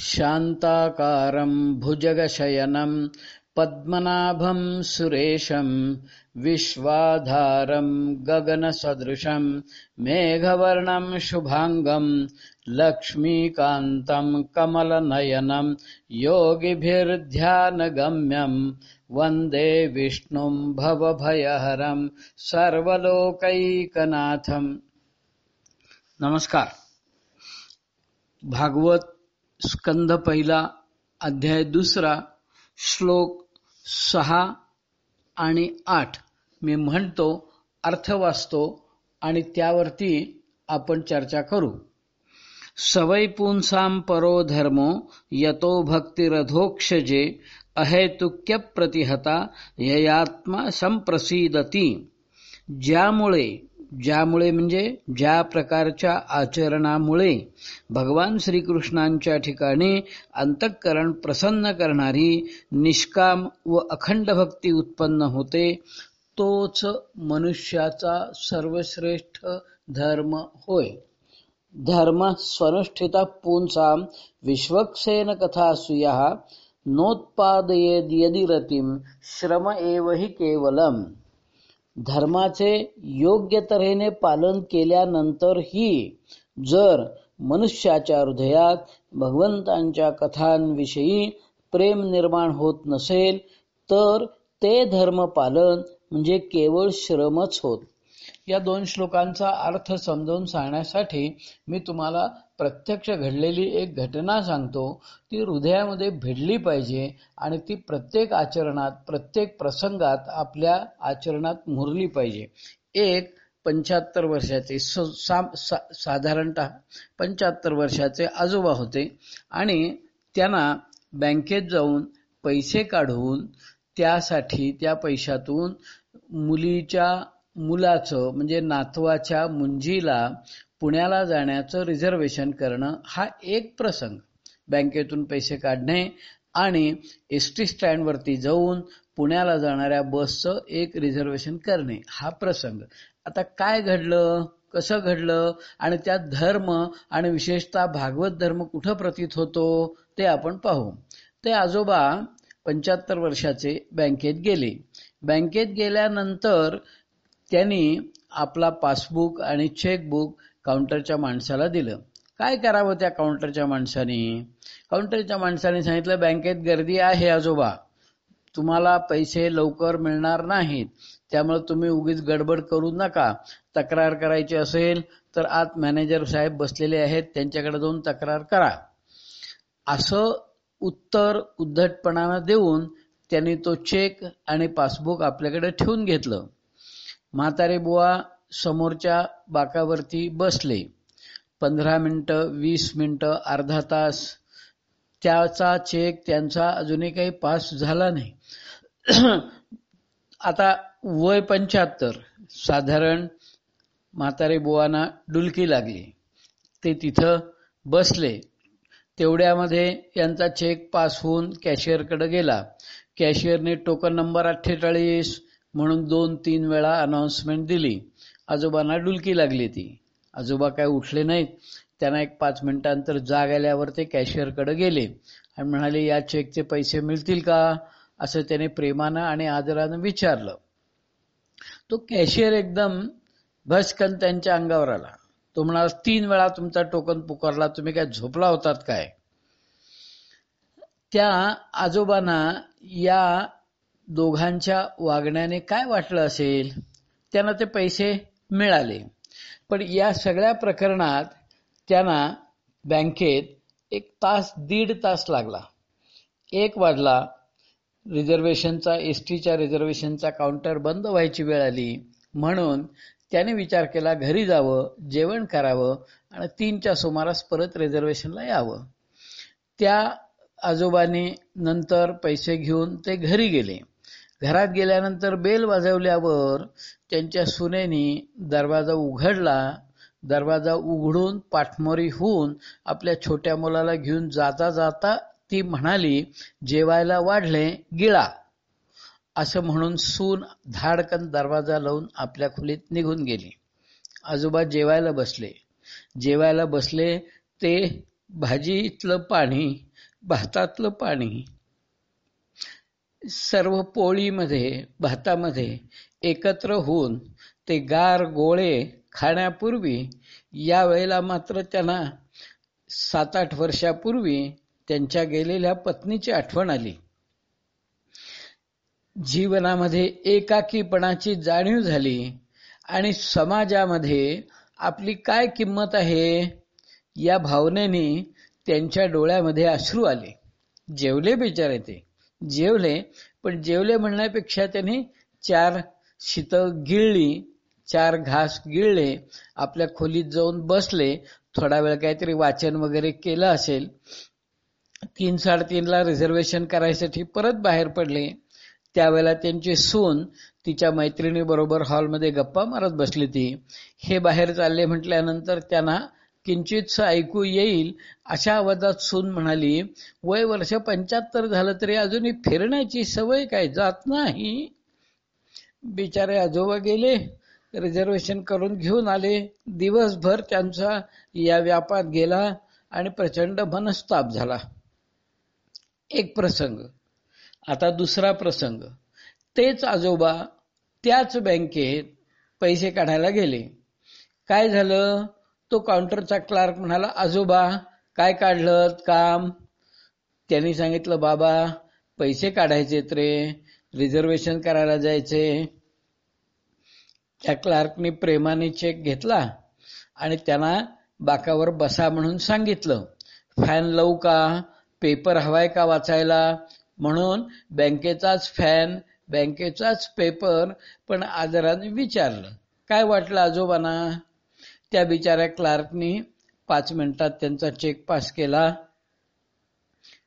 शान्ताकारं भुजगशयनं पद्मनाभं सुरेशं विश्वाधारं गगनसदृशं मेघवर्णं शुभाङ्गं लक्ष्मीकान्तं कमलनयनं योगिभिर्ध्यानगम्यं वन्दे विष्णुं भवभयहरं सर्वलोकैकनाथम् नमस्कार। भागवत स्कंद पहिला अध्याय दुसरा श्लोक सहा आणि आठ. मी म्हणतो अर्थ वाचतो आणि त्यावरती आपण चर्चा करू. सवय पुंसाम परो धर्मो यतो भक्तिरधोक्षजे अहेतुक्य प्रतिहता ययात्मा संप्रसिदती. ज्यामुळे ज्यामुळे म्हणजे ज्या प्रकारच्या आचरणामुळे भगवान श्रीकृष्णांच्या ठिकाणी अंतःकरण प्रसन्न करणारी निष्काम व अखंड भक्ती उत्पन्न होते तोच मनुष्याचा सर्वश्रेष्ठ धर्म होय. धर्म स्वनुष्ठिता पुंसा विश्वक्सेन कथा सुया नोत्पादयेद यदि रतीम श्रम एव हि केवलम. धर्माचे योग्य तऱ्हेने पालन केल्यानंतरही जर मनुष्याच्या हृदयात भगवंतांच्या कथांविषयी प्रेम निर्माण होत नसेल तर ते धर्म पालन म्हणजे केवळ श्रमच होत. या दोन श्लोकांचा अर्थ समजावून सांगण्यासाठी मी तुम्हाला प्रत्यक्ष घडलेली एक घटना सांगतो. ती हृदयामध्ये भिडली पाहिजे आणि ती प्रत्येक आचरणात प्रत्येक प्रसंगात आपल्या आचरणात मुरली पाहिजे. एक पंच्याहत्तर वर्षाचे साधारणत पंच्याहत्तर वर्षाचे आजोबा होते आणि त्यांना बँकेत जाऊन पैसे काढून त्यासाठी त्या पैशातून मुलीच्या मुलाचं म्हणजे नातवाच्या मुंजीला पुण्याला जाण्याचं रिझर्वेशन करणं हा एक प्रसंग. बँकेतून पैसे काढणे आणि एस टी स्टँडवरती जाऊन पुण्याला जाणाऱ्या बसचं एक रिझर्वेशन करणे हा प्रसंग. आता काय घडलं? कसं घडलं? आणि त्यात धर्म आणि विशेषतः भागवत धर्म कुठं प्रतीत होतो ते आपण पाहू. ते आजोबा पंच्याहत्तर वर्षाचे बँकेत गेले. बँकेत गेल्यानंतर त्यांनी आपला पासबुक आणि चेकबुक काउंटरच्या माणसाला दिलं. काय करावं त्या काउंटरच्या माणसाने? काउंटरच्या माणसाने सांगितलं बँकेत गर्दी आहे आजोबा. तुम्हाला पैसे लवकर मिळणार नाहीत. त्यामुळे तुम्ही उगीच गडबड करू नका. तक्रार करायची असेल तर आत मॅनेजर साहेब बसलेले आहेत त्यांच्याकडे जाऊन तक्रार करा. असं उत्तर उद्धटपणानं देऊन त्यांनी तो चेक आणि पासबुक आपल्याकडे ठेवून घेतलं. म्हातारे बुवा समोरच्या बाकावरती बसले. पंधरा मिनिटं वीस मिनिटं अर्धा तास. त्याचा चेक त्यांचा अजूनही काही पास झाला नाही. आता वय पंच्याहत्तर. साधारण म्हातारे बुवांना डुलकी लागली. ते तिथं बसले. तेवढ्यामध्ये यांचा चेक पास होऊन कॅशियरकडे गेला. कॅशियरने टोकन नंबर अठ्ठेचाळीस म्हणून दोन तीन वेळा अनाउन्समेंट दिली. आजोबांना डुलकी लागली ती. आजोबा काय उठले नाहीत. त्यांना एक पाच मिनिटांतर जाग आल्यावर ते कॅशियरकडे गेले. आणि म्हणाले या चेकचे पैसे मिळतील का? असं त्याने प्रेमानं आणि आदरानं विचारलं. तो कॅशियर एकदम भस्कन त्यांच्या अंगावर आला. तो म्हणाला तीन वेळा तुमचा टोकन पुकारला. तुम्ही काय झोपला होतात काय? त्या आजोबांना या दोघांच्या वागण्याने काय वाटलं असेल त्यांना ते पैसे मिळाले. पण या सगळ्या प्रकरणात त्यांना बँकेत एक तास दीड तास लागला. एक वाजला. रिझर्वेशनचा एस टीच्या रिझर्वेशनचा काउंटर बंद व्हायची वेळ आली. म्हणून त्याने विचार केला घरी जावं जेवण करावं आणि तीनच्या सुमारास परत रिझर्वेशनला यावं. त्या आजोबाने नंतर पैसे घेऊन ते घरी गेले. घरात गेल्यानंतर बेल वाजवल्यावर त्यांच्या सुनेनी दरवाजा उघडला. दरवाजा उघडून पाठमोरी होऊन आपल्या छोट्या मुलाला घेऊन जाता जाता ती म्हणाली जेवायला वाढले गिळा. असं म्हणून सून धाडकन दरवाजा लावून आपल्या खोलीत निघून गेली. आजोबा जेवायला बसले. जेवायला बसले ते भाजीतलं पाणी भातातलं पाणी सर्व पोळीमध्ये भातामध्ये एकत्र होऊन ते गार गोळे खाण्यापूर्वी या वेळेला मात्र त्यांना सात आठ वर्षापूर्वी त्यांच्या गेलेल्या पत्नीची आठवण आली. जीवनामध्ये एकाकीपणाची जाणीव झाली आणि समाजामध्ये आपली काय किंमत आहे या भावनेने त्यांच्या डोळ्यामध्ये अश्रू आले. जेवले बिचारे ते. जेवले पण जेवले म्हणण्यापेक्षा त्यांनी चार शीत गिळली चार घास गिळले आपल्या खोलीत जाऊन बसले. थोडा वेळ काहीतरी वाचन वगैरे केलं असेल. तीन साडेतीनला रिझर्वेशन करायसाठी परत बाहेर पडले. त्यावेळेला त्यांची सून तिच्या मैत्रिणी बरोबर हॉलमध्ये गप्पा मारत बसली ती. हे बाहेर चालले म्हटल्यानंतर त्यांना किंचित ऐकू येईल अशा आवाजात सून म्हणाली वय वर्ष पंच्याहत्तर झालं तरी अजूनही फिरण्याची सवय काय जात नाही. बिचारे आजोबा गेले रिझर्वेशन करून घेऊन आले. दिवसभर त्यांचा या व्यापात गेला आणि प्रचंड मनस्ताप झाला. एक प्रसंग. आता दुसरा प्रसंग. तेच आजोबा त्याच बँकेत पैसे काढायला गेले. काय झालं? तो काउंटरचा क्लार्क म्हणाला आजोबा काय काढलं? काम. त्यांनी सांगितलं बाबा पैसे काढायचे रे. रिझर्वेशन करायला जायचे. त्या क्लार्कने प्रेमाने चेक घेतला आणि त्यांना बाकावर बसा म्हणून सांगितलं. फॅन लावू का? पेपर हवाय का वाचायला? म्हणून बँकेचाच फॅन बँकेचाच पेपर पण आदराने विचारलं. काय वाटलं आजोबांना? त्या बिचाऱ्या क्लार्कनी पाच मिनिटात त्यांचा चेक पास केला.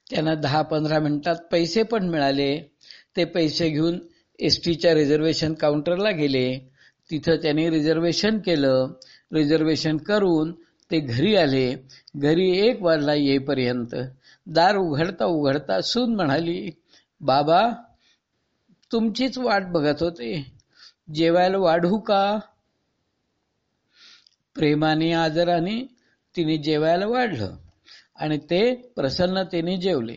त्यांना दहा पंधरा मिनिटात पैसे पण मिळाले. ते पैसे घेऊन एस टीच्या रिझर्वेशन काउंटरला गेले. तिथं त्यांनी रिझर्वेशन केलं. रिझर्वेशन करून ते घरी आले. घरी एक वाजला येईपर्यंत. दार उघडता उघडता सून म्हणाली बाबा तुमचीच वाट बघत होते. जेवायला वाढू का? प्रेमाने आदराने तिने जेवायला वाढलं आणि ते प्रसन्नतेने जेवले.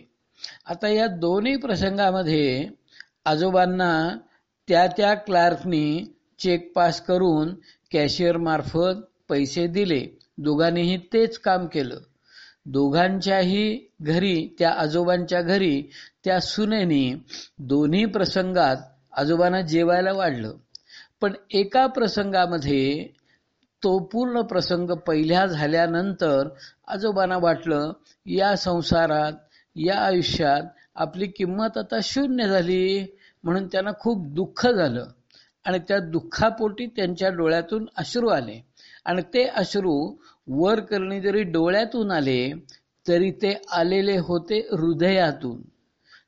आता या दोन्ही प्रसंगामध्ये आजोबांना त्या त्या क्लार्कनी चेक पास करून कॅशियर मार्फत पैसे दिले. दोघांनीही तेच काम केलं. दोघांच्याही घरी त्या आजोबांच्या घरी त्या सुनेनी दोन्ही प्रसंगात आजोबांना जेवायला वाढलं. पण एका प्रसंगामध्ये तो पूर्ण प्रसंग पहिल्या झाल्यानंतर आजोबांना वाटलं या संसारात या आयुष्यात आपली किंमत आता शून्य झाली. म्हणून त्यांना खूप दुःख झालं. आणि त्या दुःखापोटी त्यांच्या डोळ्यातून अश्रू आले. आणि ते अश्रू वर करणे जरी डोळ्यातून आले तरी ते आलेले होते हृदयातून.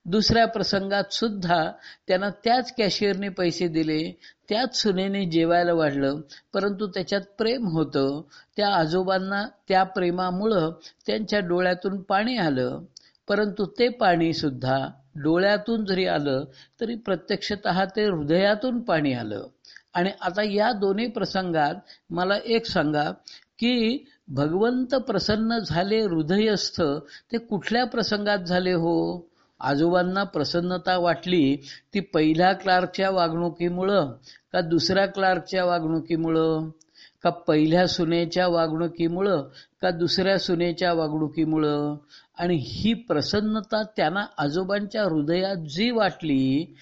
दुसऱ्या प्रसंगात सुद्धा त्यांना त्याच कॅशियरने पैसे दिले त्याच सुनेने जेवायला वाढलं परंतु त्याच्यात प्रेम होतं. त्या आजोबांना त्या प्रेमामुळं त्यांच्या डोळ्यातून पाणी आलं. परंतु ते पाणी सुद्धा डोळ्यातून जरी आलं तरी प्रत्यक्षत ते हृदयातून पाणी आलं. आणि आता या दोन्ही प्रसंगात मला एक सांगा की भगवंत प्रसन्न झाले हृदयस्थ ते कुठल्या प्रसंगात झाले हो? आजोबांना प्रसन्नता वाटली ती पहिल्या क्लार्कच्या वागणुकीमुळं का दुसऱ्या क्लार्कच्या वागणुकीमुळं? का पहिल्या सुनेच्या वागणुकीमुळं का दुसऱ्या सुनेच्या वागणुकीमुळं? आणि ही प्रसन्नता त्यांना आजोबांच्या हृदयात जी वाटली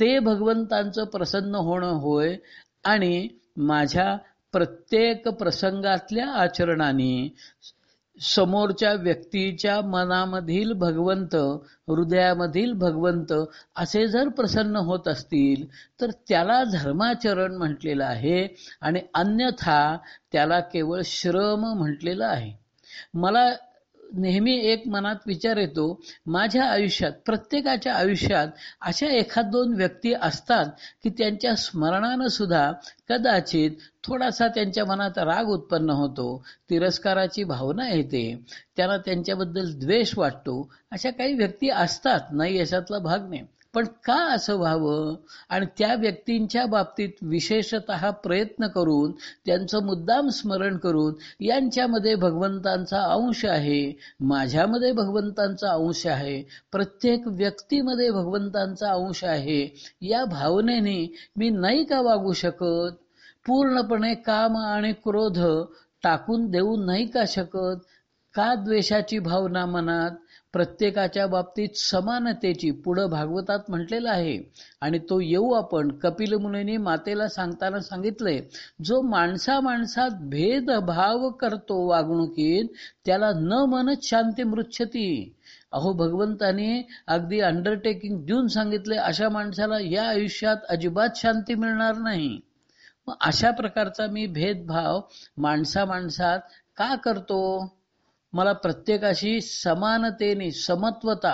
ते भगवंतांचं प्रसन्न होणं होय आणि माझ्या प्रत्येक प्रसंगातल्या आचरणाने समोरच्या व्यक्तीच्या मनामधील भगवंत हृदयामधील भगवंत असे जर प्रसन्न होत असतील तर त्याला धर्माचरण म्हटलेलं आहे आणि अन्यथा त्याला केवळ श्रम म्हटलेलं आहे. मला नेहमी एक मनात विचार येतो माझ्या आयुष्यात प्रत्येकाच्या आयुष्यात अशा एखाद दोन व्यक्ती असतात की त्यांच्या स्मरणानं सुद्धा कदाचित थोडासा त्यांच्या मनात राग उत्पन्न होतो तिरस्काराची भावना येते त्यांना त्यांच्याबद्दल द्वेष वाटतो अशा काही व्यक्ती असतात नाही याच्यातला भाग नाही. पण का असं व्हावं? आणि त्या व्यक्तींच्या बाबतीत विशेषत प्रयत्न करून त्यांचं मुद्दाम स्मरण करून यांच्यामध्ये भगवंतांचा अंश आहे माझ्यामध्ये भगवंतांचा अंश आहे प्रत्येक व्यक्तीमध्ये भगवंतांचा अंश आहे या भावनेने मी नाही का वागू शकत? पूर्णपणे काम आणि क्रोध टाकून देऊ नाही का शकत? का द्वेषाची भावना मनात प्रत्येकाच्या बाबतीत समानतेची पुढं भागवतात म्हटलेलं आहे? आणि तो येऊ आपण. कपिल मुनीने मातेला सांगताना सांगितलंय जो माणसा माणसात भेदभाव करतो वागणुकीत त्याला न मनच शांती मृच्छती. अहो भगवंताने अगदी अंडरटेकिंग देऊन सांगितले अशा माणसाला या आयुष्यात अजिबात शांती मिळणार नाही. मग अशा प्रकारचा मी भेदभाव माणसा माणसात का करतो? मला प्रत्येकाशी समानतेने समत्वता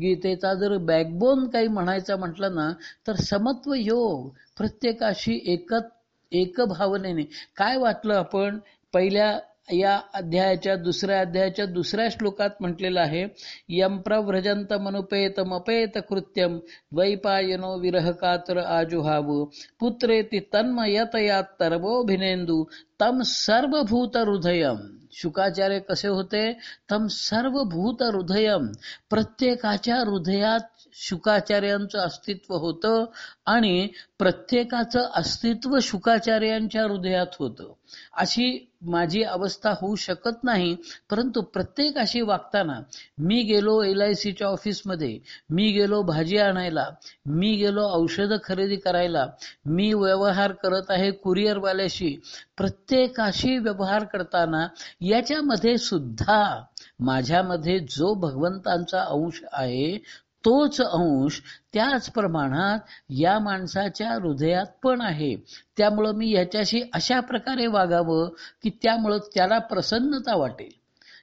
गीतेचा जर बॅकबोन काही म्हणायचा म्हटलं ना तर समत्व योग प्रत्येकाशी एकत एक भावनेने काय वाटलं आपण? पहिल्या या अध्यायाच्या दुसऱ्या अध्यायाच्या दुसऱ्या श्लोकात म्हटलेलं आहे यंप्रव्रजंत मनुपेत मपेत कृत्यम द्वैपायनो विरह कातर आजुहाव। पुत्रेति तन्मयतया तरवोभिनेंदू तम सर्वभूत हृदयम शुकाचार्य कसे होते? तम सर्वभूत हृदयम प्रत्येकाच्या हृदयात शुकाचार्यांचं अस्तित्व होतं आणि प्रत्येकाचं अस्तित्व शुकाचार्यांच्या हृदयात होतं. अशी माझी अवस्था होऊ शकत नाही परंतु प्रत्येकाशी वागताना मी गेलो एल आय सीच्या ऑफिसमध्ये मी गेलो भाजी आणायला मी गेलो औषधं खरेदी करायला मी व्यवहार करत आहे कुरिअरवाल्याशी प्रत्येकाशी व्यवहार करताना याच्यामध्ये सुद्धा माझ्यामध्ये जो भगवंतांचा अंश आहे तोच अंश त्याच प्रमाणात या माणसाच्या हृदयात पण आहे. त्यामुळं मी याच्याशी अशा प्रकारे वागावं की त्यामुळं त्याला प्रसन्नता वाटेल.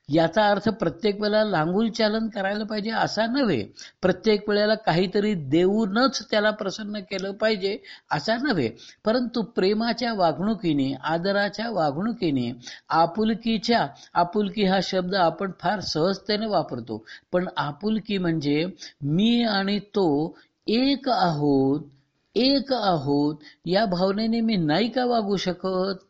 याचा अर्थ प्रत्येक वेळेला लांगूल चालन करायला पाहिजे असा नव्हे. प्रत्येक वेळेला काहीतरी देऊनच त्याला प्रसन्न केलं पाहिजे असा नव्हे. परंतु प्रेमाच्या वागणुकीने आदराच्या वागणुकीने आपुलकीच्या आपुलकी हा शब्द आपण फार सहजतेने वापरतो. पण आपुलकी म्हणजे मी आणि तो एक आहोत एक आहोत या भावनेने मी नाही का वागू शकत?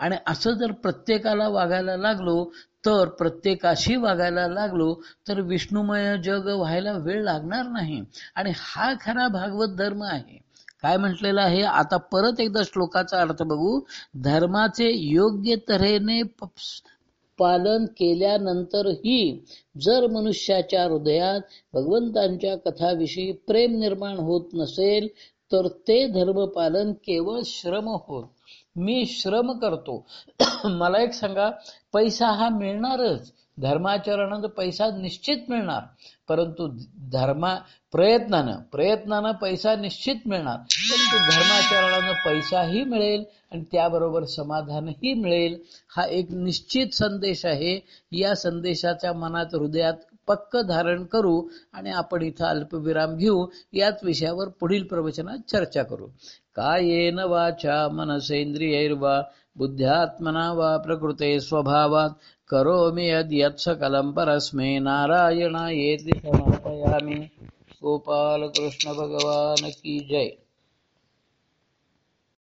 आणि असं जर प्रत्येकाला वागायला लागलो तर प्रत्येकाशी वागायला लागलो तर विष्णुमय जग व्हायला वेळ लागणार नाही. आणि हा खरा भागवत धर्म आहे. काय म्हटलेलं आहे? आता परत एकदा श्लोकाचा अर्थ बघू. धर्माचे योग्य तऱ्हेने पालन केल्यानंतरही जर मनुष्याच्या हृदयात भगवंतांच्या कथाविषयी प्रेम निर्माण होत नसेल तर ते धर्मपालन केवळ श्रम होत. मी श्रम करतो. मला एक सांगा पैसा हा मिळणारच. धर्माचरणाचा पैसा निश्चित मिळणार. परंतु धर्मा प्रयत्नानं प्रयत्नानं पैसा निश्चित मिळणार. परंतु धर्माचरणानं पैसाही मिळेल आणि त्याबरोबर समाधानही मिळेल. हा एक निश्चित संदेश आहे. या संदेशाच्या मनात हृदयात पक्क धारण करू आणि आपण इथं अल्पविराम घेऊ याच विषयावर पुढील प्रवचनात चर्चा करू. कायेन वाचा मनसेंद्रियैर्वा बुद्ध्यात्मना वा प्रकृते स्वभावात करोमि यद् सकलं परस्मै नारायणायेति समर्पयामि। गोपाल कृष्ण भगवान की जय।